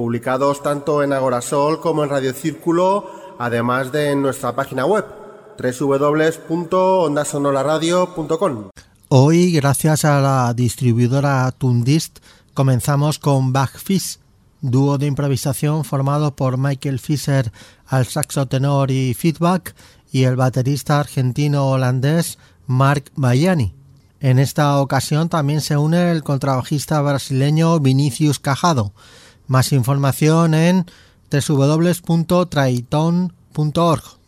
publicados tanto en Agorasol como en Radio Círculo, además de en nuestra página web www.ondasonolaradio.com. Hoy, gracias a la distribuidora Tundist, comenzamos con Backfish, dúo de improvisación formado por Michael Fisher al saxo tenor y feedback y el baterista argentino-holandés Mark Bayani. En esta ocasión también se une el contrabajista brasileño Vinicius Cajado. Más información en www.traiton.org.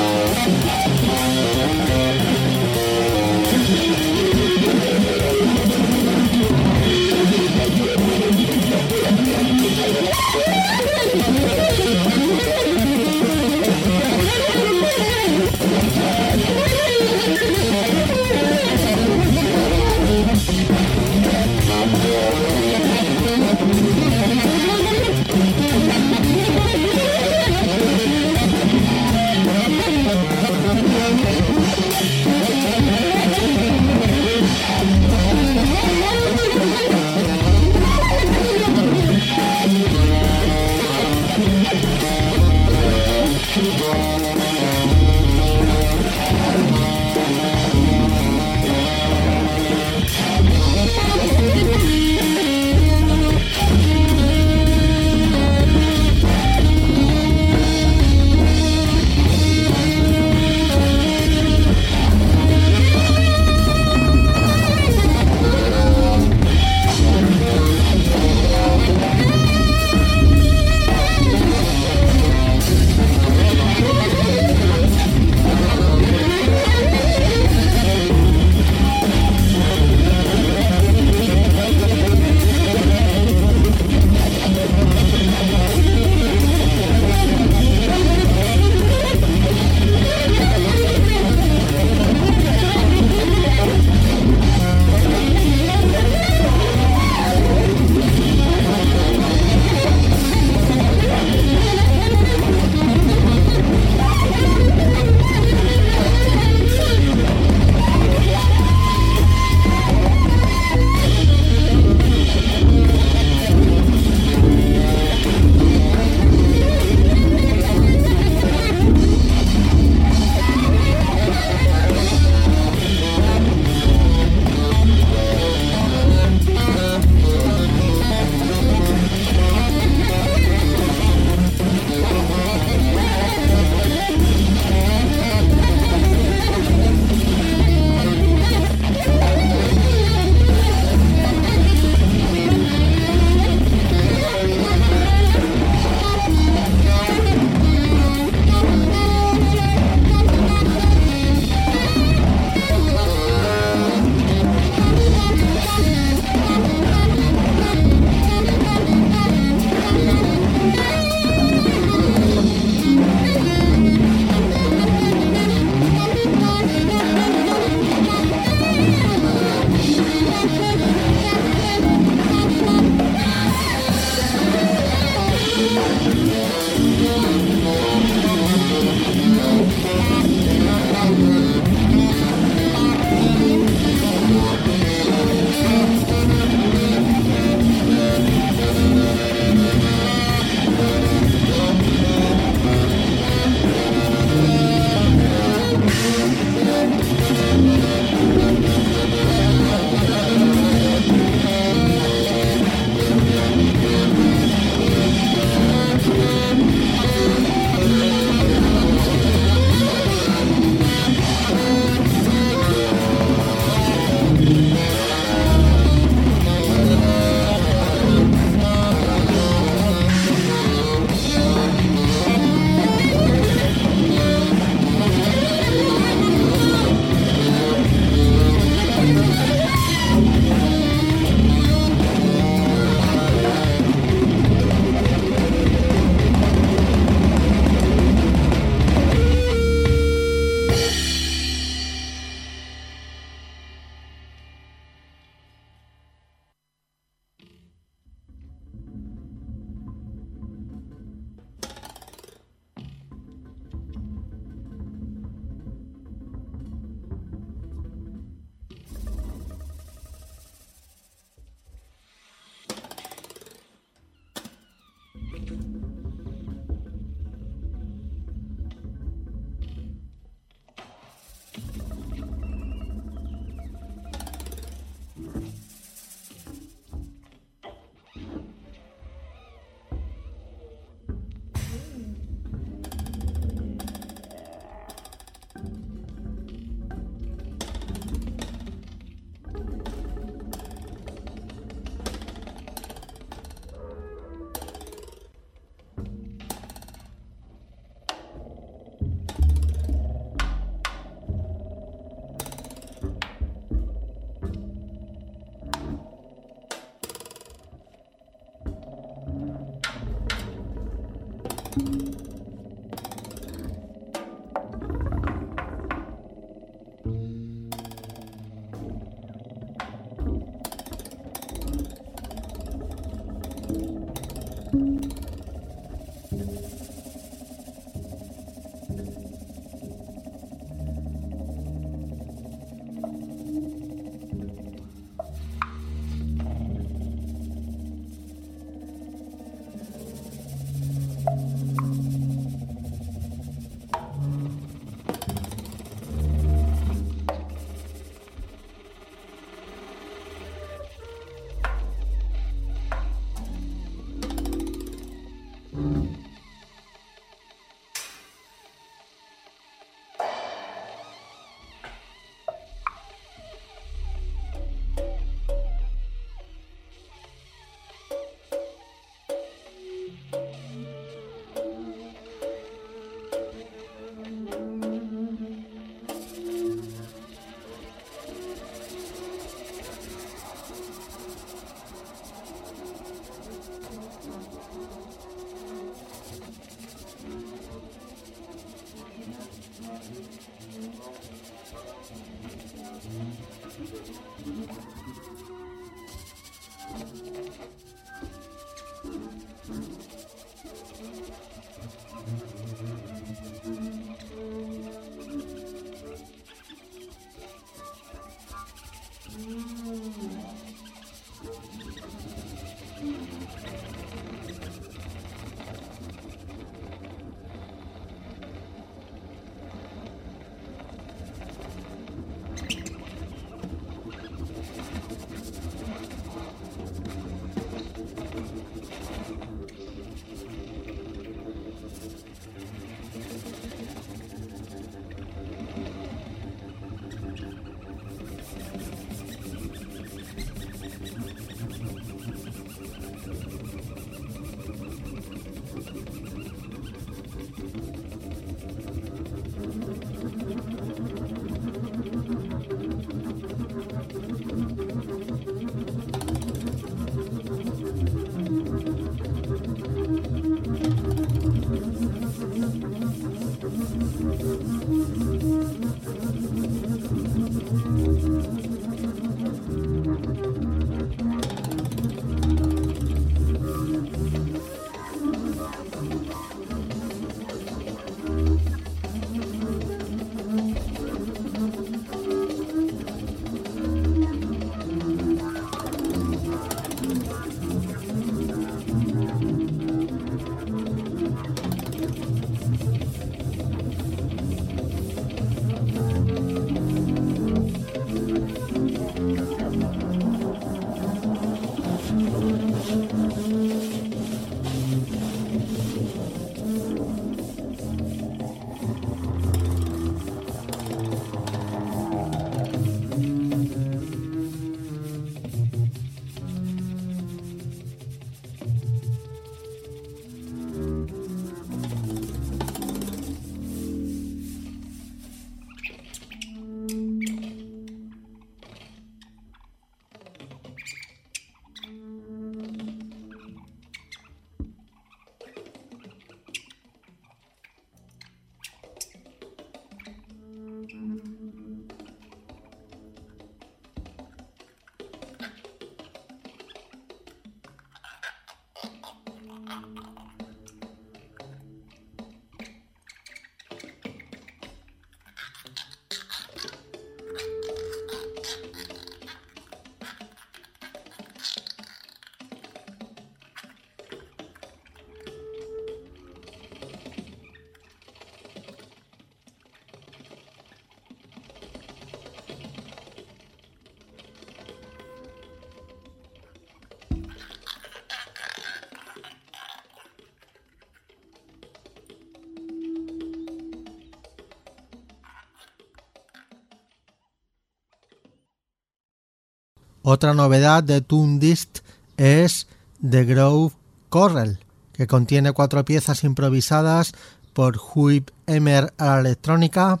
Otra novedad de Toondist es The Grove Corral, que contiene cuatro piezas improvisadas por Huip Emer a la electrónica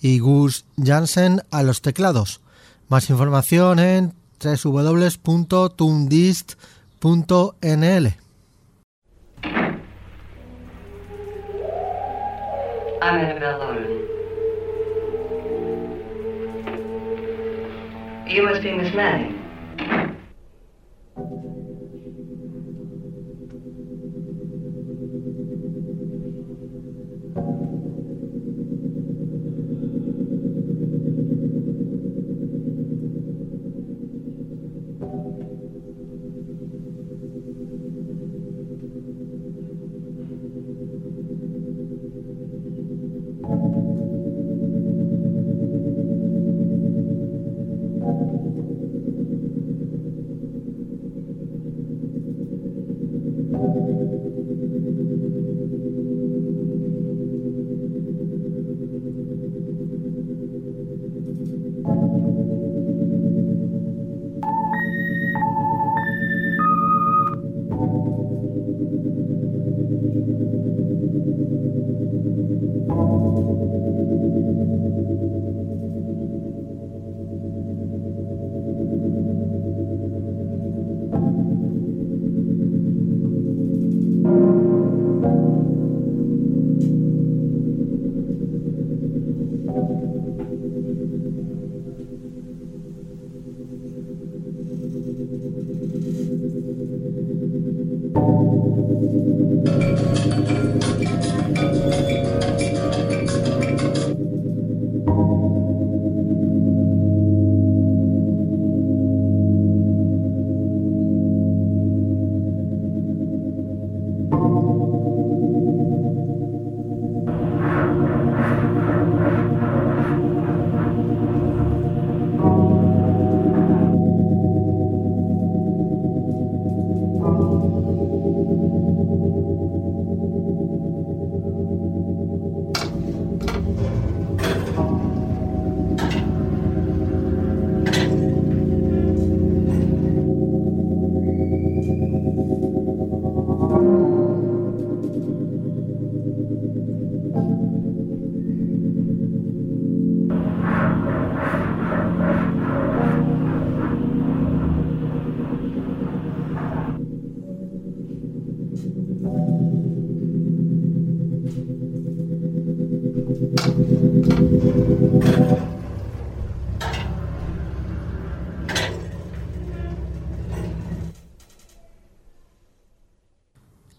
y Gus Jansen a los teclados. Más información en www.toondist.nl.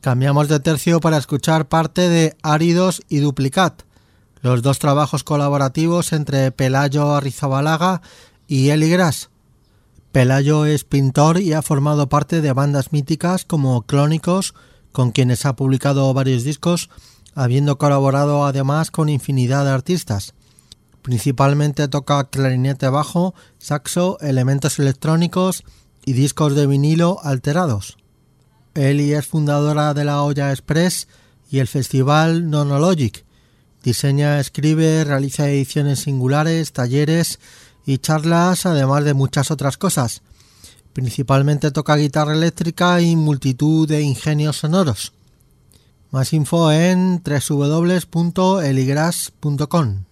Cambiamos de tercio para escuchar parte de Áridos y Duplicat, los dos trabajos colaborativos entre Pelayo Arrizabalaga y Eli Gras. Pelayo es pintor y ha formado parte de bandas míticas como Clónicos, con quienes ha publicado varios discos, habiendo colaborado además con infinidad de artistas. Principalmente toca clarinete bajo, saxo, elementos electrónicos y discos de vinilo alterados. Eli es fundadora de la Olla Express y el festival Nonologic. Diseña, escribe, realiza ediciones singulares, talleres y charlas, además de muchas otras cosas. Principalmente toca guitarra eléctrica y multitud de ingenios sonoros. Más info en www.eligras.com.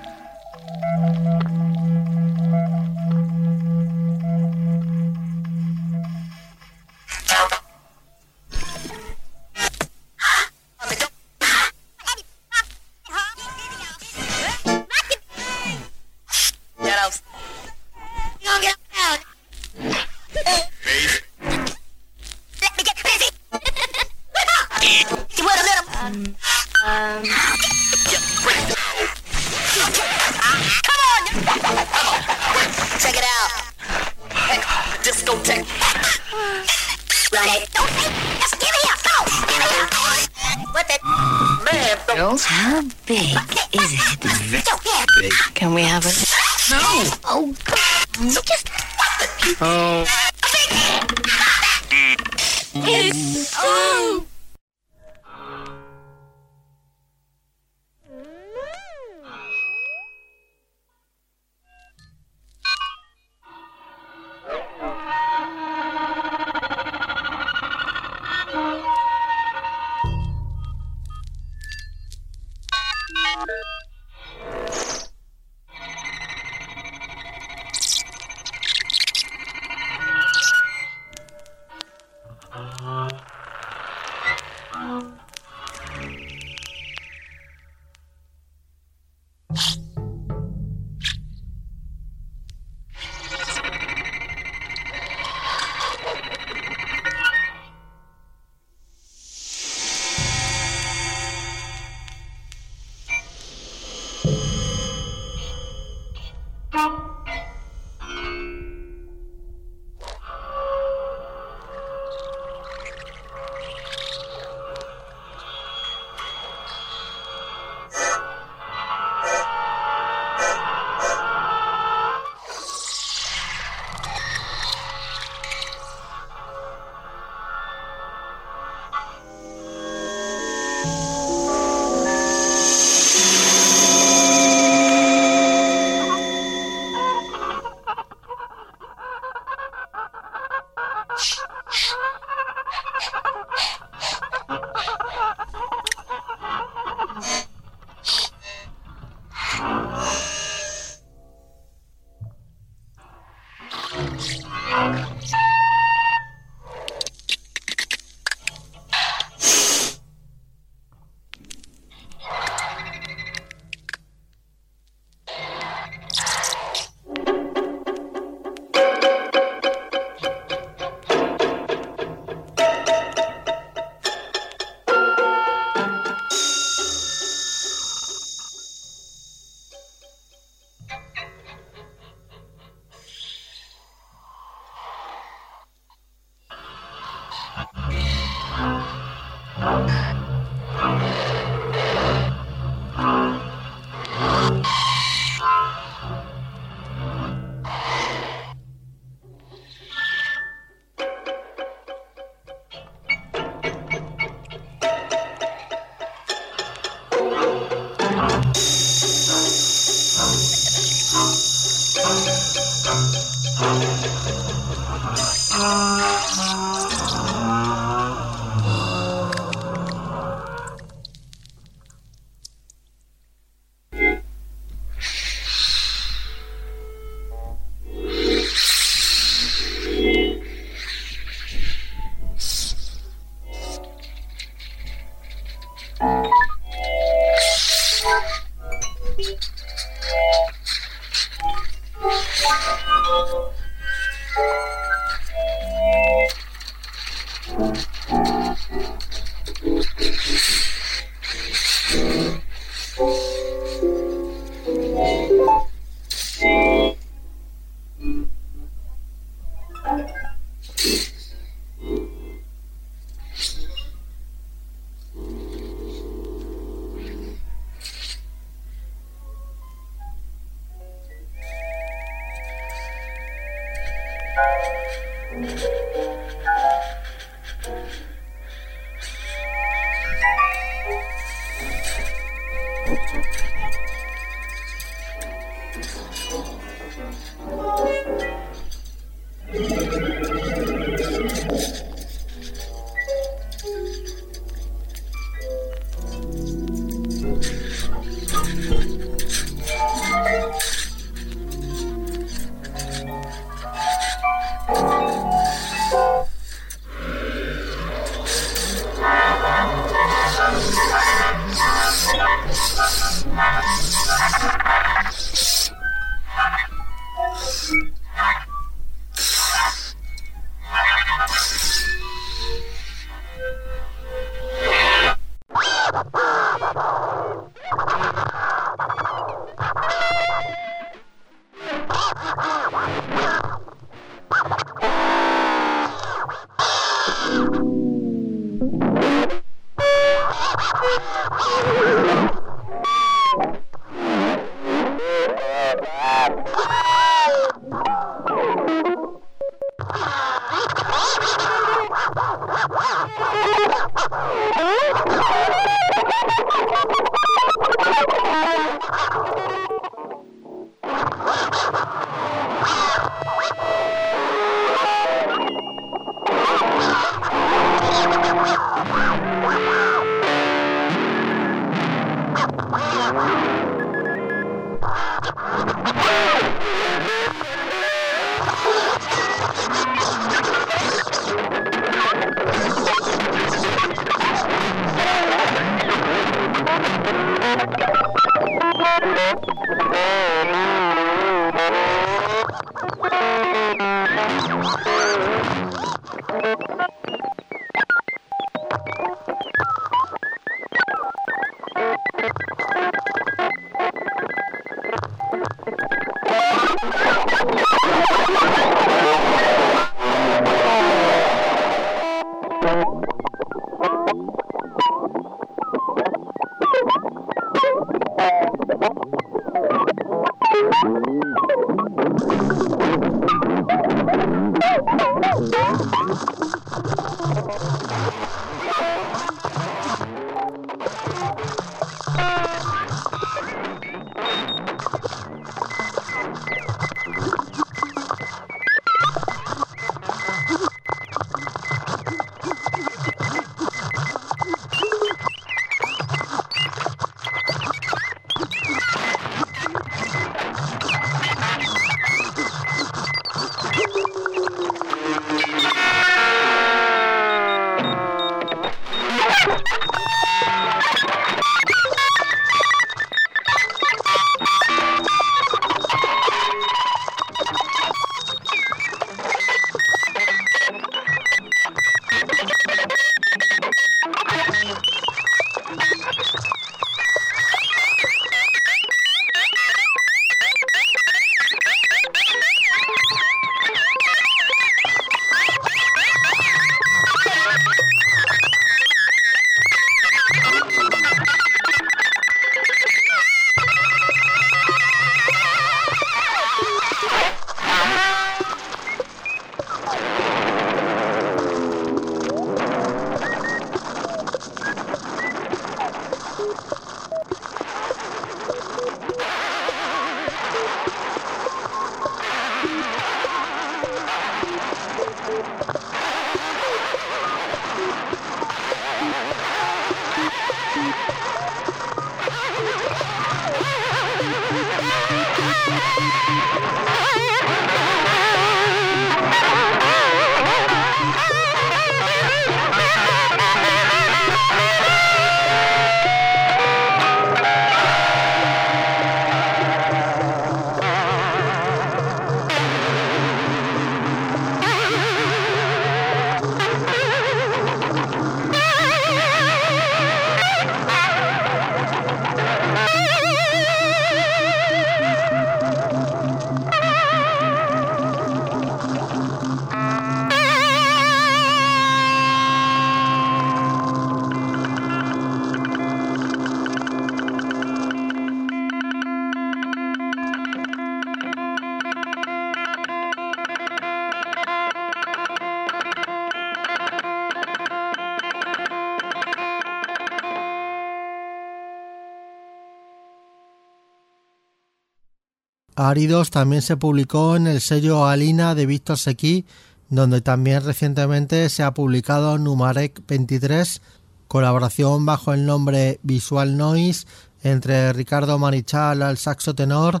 Áridos también se publicó en el sello Alina de Víctor Sequí, donde también recientemente se ha publicado Numarek 23, colaboración bajo el nombre Visual Noise entre Ricardo Marichal al saxo tenor,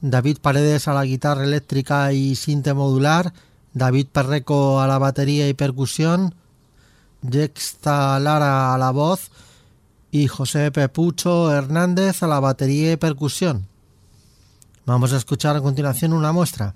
David Paredes a la guitarra eléctrica y sinte modular, David Perreco a la batería y percusión, Jexta Lara a la voz y José Pepucho Hernández a la batería y percusión. Vamos a escuchar a continuación una muestra.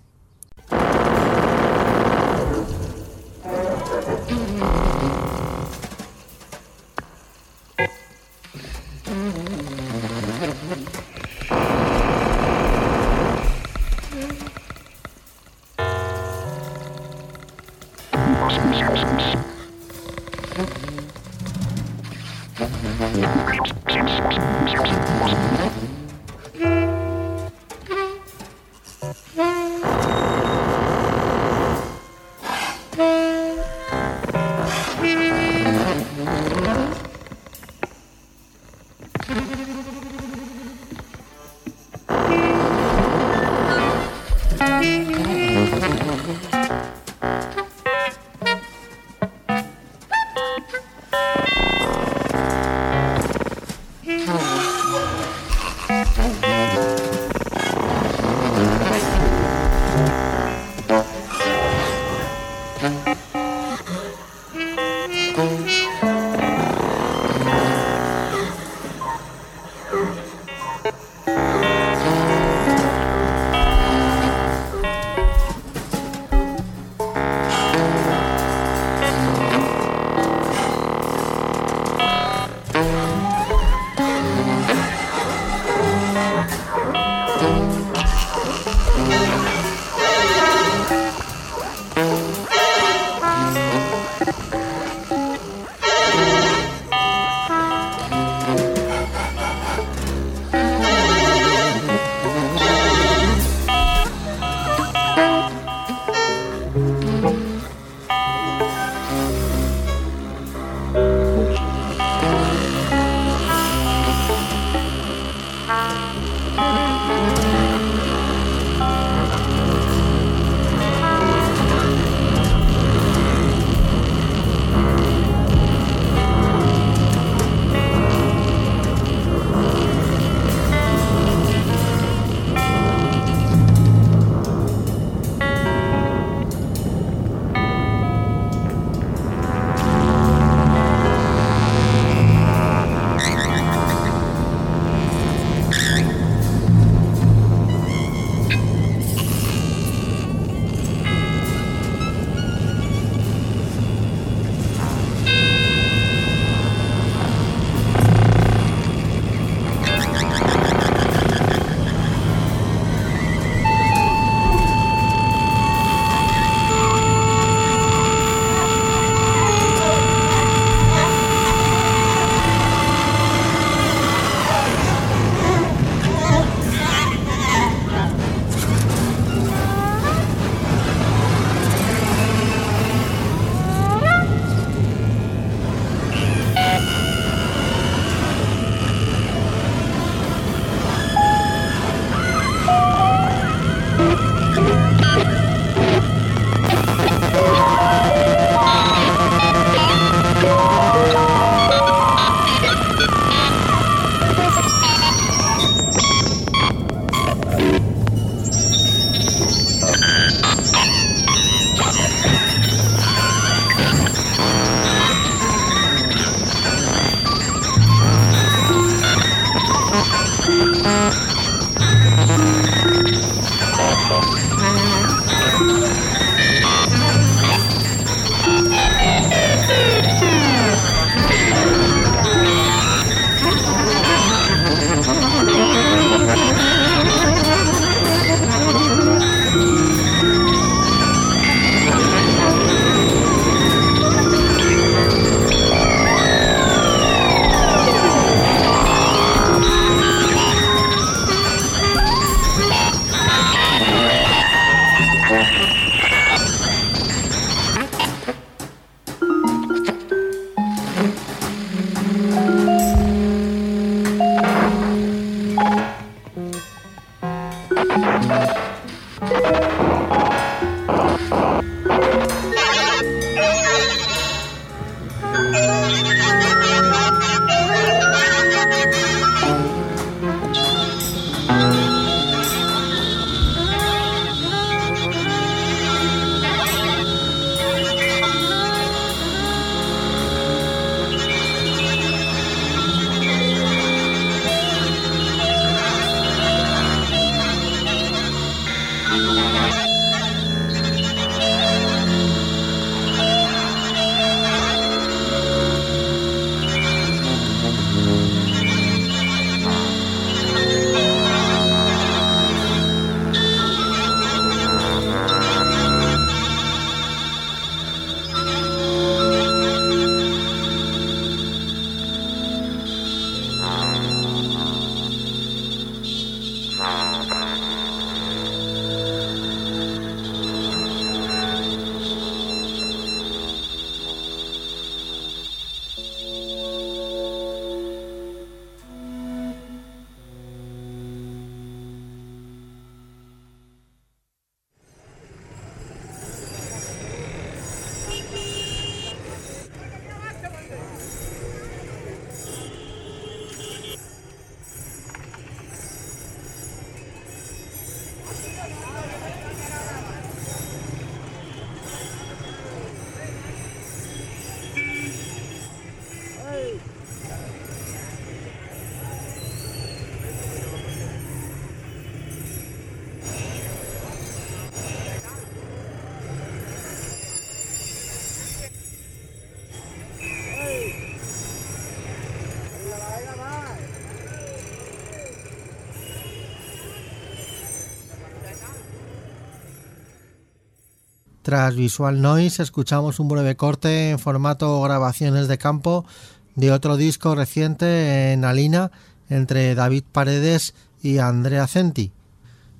Tras Visual Noise escuchamos un breve corte en formato grabaciones de campo de otro disco reciente en Alina entre David Paredes y Andrea Centi.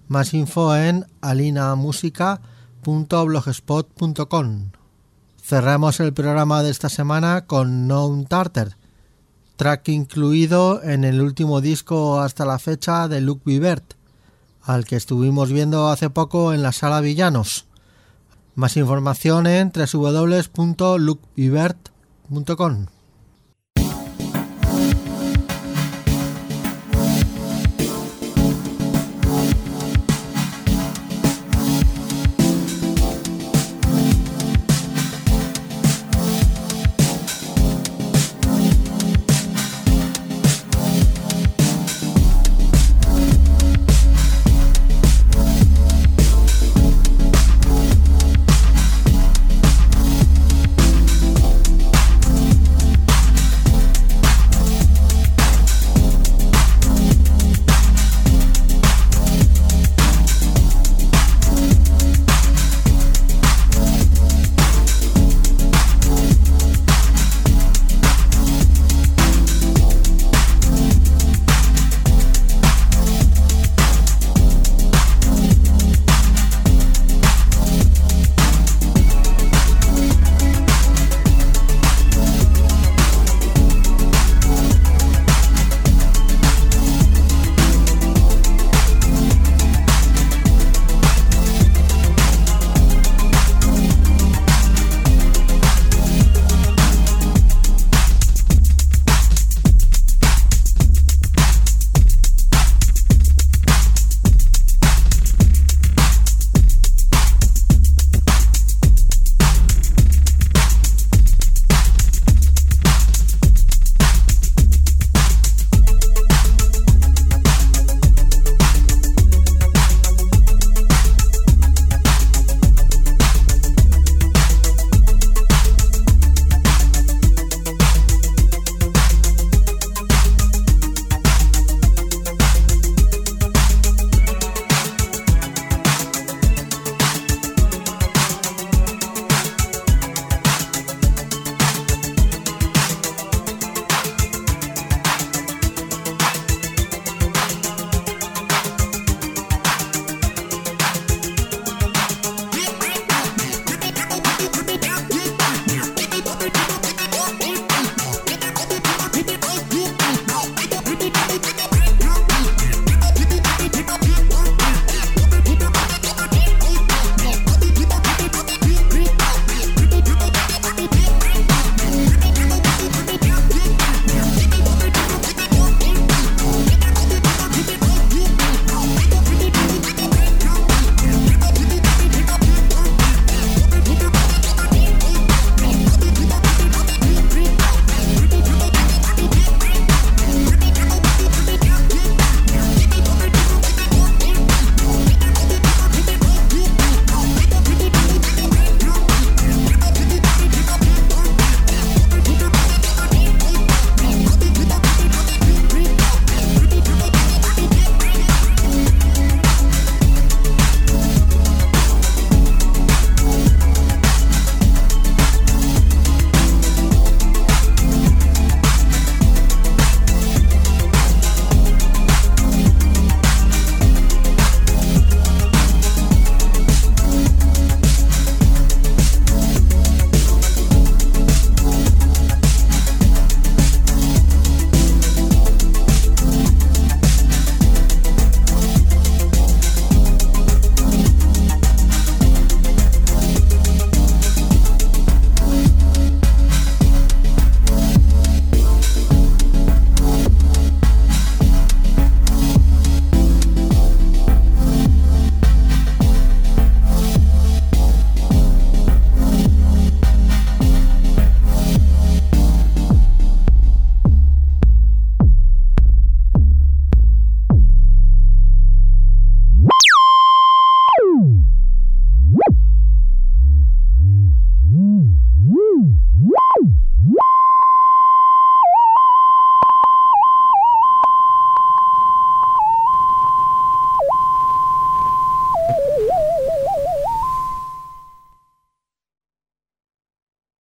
Más info en alinamusica.blogspot.com. Cerramos el programa de esta semana con Known Tartar, track incluido en el último disco hasta la fecha de Luke Vivert, al que estuvimos viendo hace poco en la sala Villanos. Más información en www.lookvivert.com.